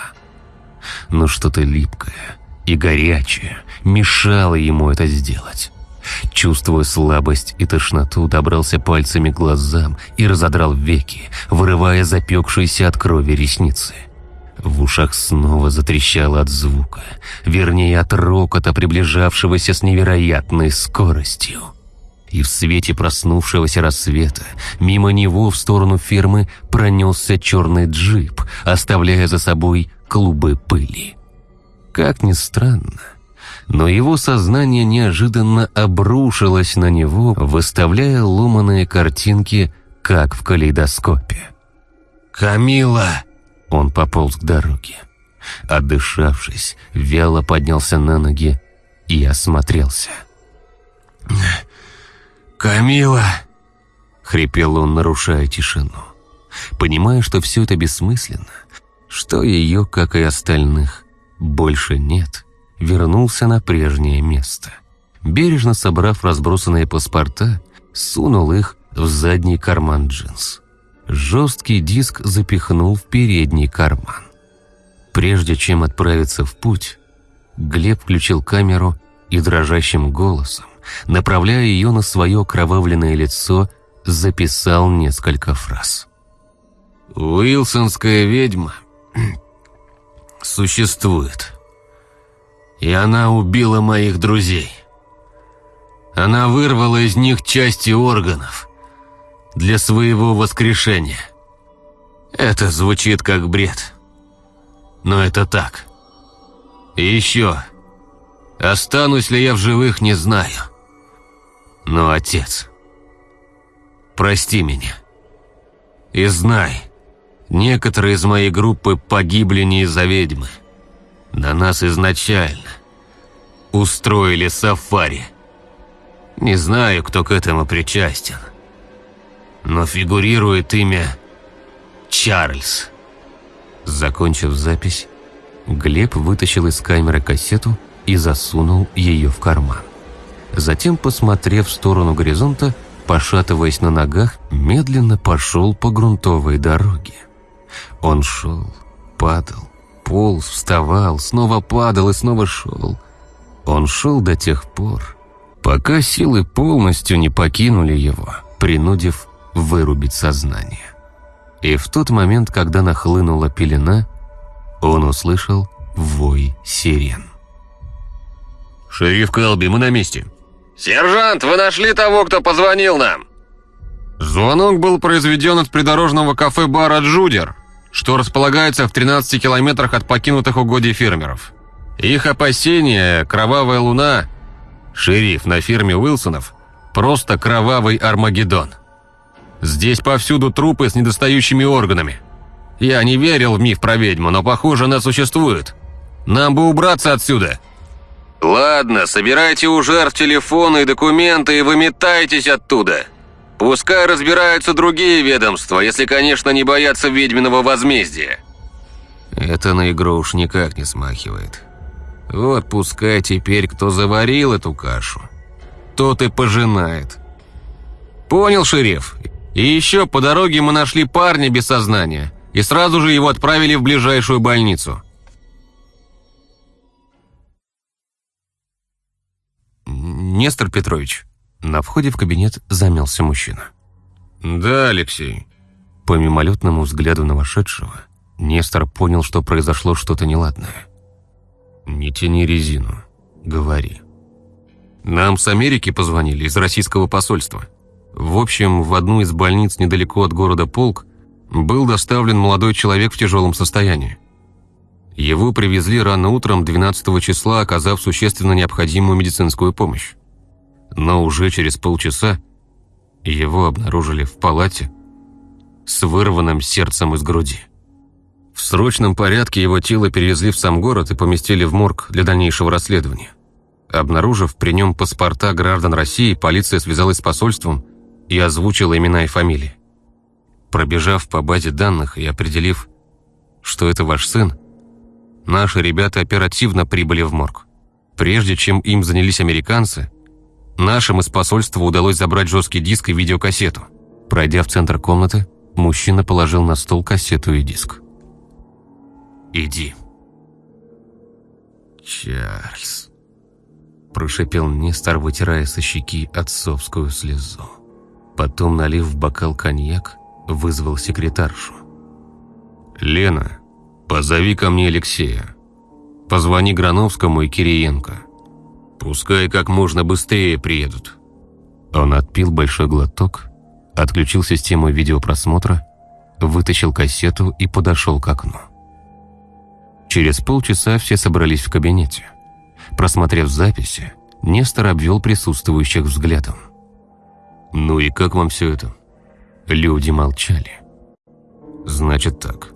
Но что-то липкое и горячее мешало ему это сделать. Чувствуя слабость и тошноту, добрался пальцами к глазам и разодрал веки, вырывая запекшиеся от крови ресницы. В ушах снова затрещало от звука, вернее от рокота, приближавшегося с невероятной скоростью. И в свете проснувшегося рассвета мимо него в сторону фермы пронесся черный джип, оставляя за собой клубы пыли. Как ни странно, но его сознание неожиданно обрушилось на него, выставляя ломаные картинки, как в калейдоскопе. «Камила!» Он пополз к дороге. Отдышавшись, вяло поднялся на ноги и осмотрелся. «Камила!» — хрипел он, нарушая тишину. Понимая, что все это бессмысленно, что ее, как и остальных, больше нет — вернулся на прежнее место. Бережно собрав разбросанные паспорта, сунул их в задний карман джинс. Жесткий диск запихнул в передний карман. Прежде чем отправиться в путь, Глеб включил камеру и дрожащим голосом, направляя ее на свое кровавленное лицо, записал несколько фраз. «Уилсонская ведьма (clears throat) существует и она убила моих друзей. Она вырвала из них части органов для своего воскрешения. Это звучит как бред, но это так. И еще, останусь ли я в живых, не знаю. Но, отец, прости меня. И знай, некоторые из моей группы погибли не из-за ведьмы. На нас изначально устроили сафари. Не знаю, кто к этому причастен, но фигурирует имя Чарльз. Закончив запись, Глеб вытащил из камеры кассету и засунул ее в карман. Затем, посмотрев в сторону горизонта, пошатываясь на ногах, медленно пошел по грунтовой дороге. Он шел, падал, полз, вставал, снова падал и снова шел. Он шел до тех пор, пока силы полностью не покинули его, принудив вырубить сознание. И в тот момент, когда нахлынула пелена, он услышал вой сирен. «Шериф Калби, мы на месте». «Сержант, вы нашли того, кто позвонил нам?» Звонок был произведен от придорожного кафе-бара «Джудер», что располагается в 13 километрах от покинутых угодий фермеров. Их опасения – кровавая луна, шериф на ферме Уилсонов – просто кровавый Армагеддон. Здесь повсюду трупы с недостающими органами. Я не верил в миф про ведьму, но, похоже, она существует. Нам бы убраться отсюда. Ладно, собирайте у жертв телефоны и документы и выметайтесь оттуда. Пускай разбираются другие ведомства, если, конечно, не боятся ведьминого возмездия. Это на игру уж никак не смахивает. Вот пускай теперь кто заварил эту кашу, тот и пожинает. Понял, шериф? И еще по дороге мы нашли парня без сознания и сразу же его отправили в ближайшую больницу. Нестор Петрович, на входе в кабинет замялся мужчина. «Да, Алексей». По мимолетному взгляду на вошедшего, Нестор понял, что произошло что-то неладное. «Не тяни резину. Говори». «Нам с Америки позвонили, из российского посольства. В общем, в одну из больниц недалеко от города Полк был доставлен молодой человек в тяжелом состоянии. Его привезли рано утром 12 числа, оказав существенно необходимую медицинскую помощь но уже через полчаса его обнаружили в палате с вырванным сердцем из груди. В срочном порядке его тело перевезли в сам город и поместили в морг для дальнейшего расследования. Обнаружив при нем паспорта граждан России, полиция связалась с посольством и озвучила имена и фамилии. Пробежав по базе данных и определив, что это ваш сын, наши ребята оперативно прибыли в морг. Прежде чем им занялись американцы, нашим из посольства удалось забрать жесткий диск и видеокассету. Пройдя в центр комнаты, мужчина положил на стол кассету и диск. «Иди». «Чарльз», – прошепел Нестор, вытирая со щеки отцовскую слезу. Потом, налив в бокал коньяк, вызвал секретаршу. «Лена, позови ко мне Алексея. Позвони Грановскому и Кириенко. Пускай как можно быстрее приедут». Он отпил большой глоток, отключил систему видеопросмотра, вытащил кассету и подошел к окну. Через полчаса все собрались в кабинете. Просмотрев записи, Нестор обвел присутствующих взглядом. «Ну и как вам все это?» Люди молчали. «Значит так.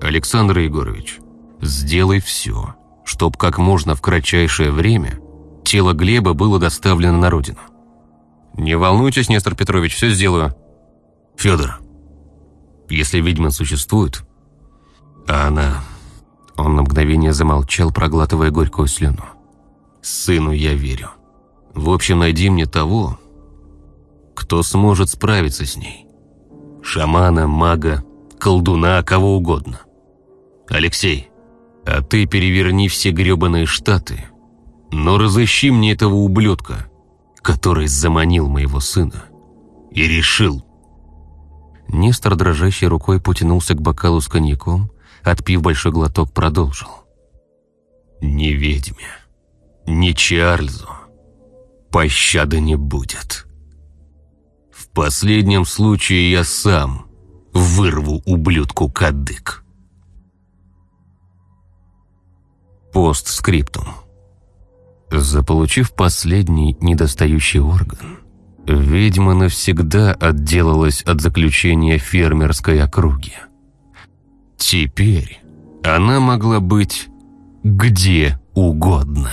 Александр Егорович, сделай все, чтоб как можно в кратчайшее время тело Глеба было доставлено на родину». «Не волнуйтесь, Нестор Петрович, все сделаю». «Федор, если ведьма существует, а она он на мгновение замолчал, проглатывая горькую слюну. «Сыну я верю. В общем, найди мне того, кто сможет справиться с ней. Шамана, мага, колдуна, кого угодно. Алексей, а ты переверни все гребаные штаты, но разыщи мне этого ублюдка, который заманил моего сына и решил». Нестор дрожащей рукой потянулся к бокалу с коньяком, отпив большой глоток, продолжил. «Не ведьме, не Чарльзу пощады не будет. Последнем случае я сам вырву ублюдку кадык». Постскриптум. Заполучив последний недостающий орган, ведьма навсегда отделалась от заключения фермерской округи. Теперь она могла быть где угодно.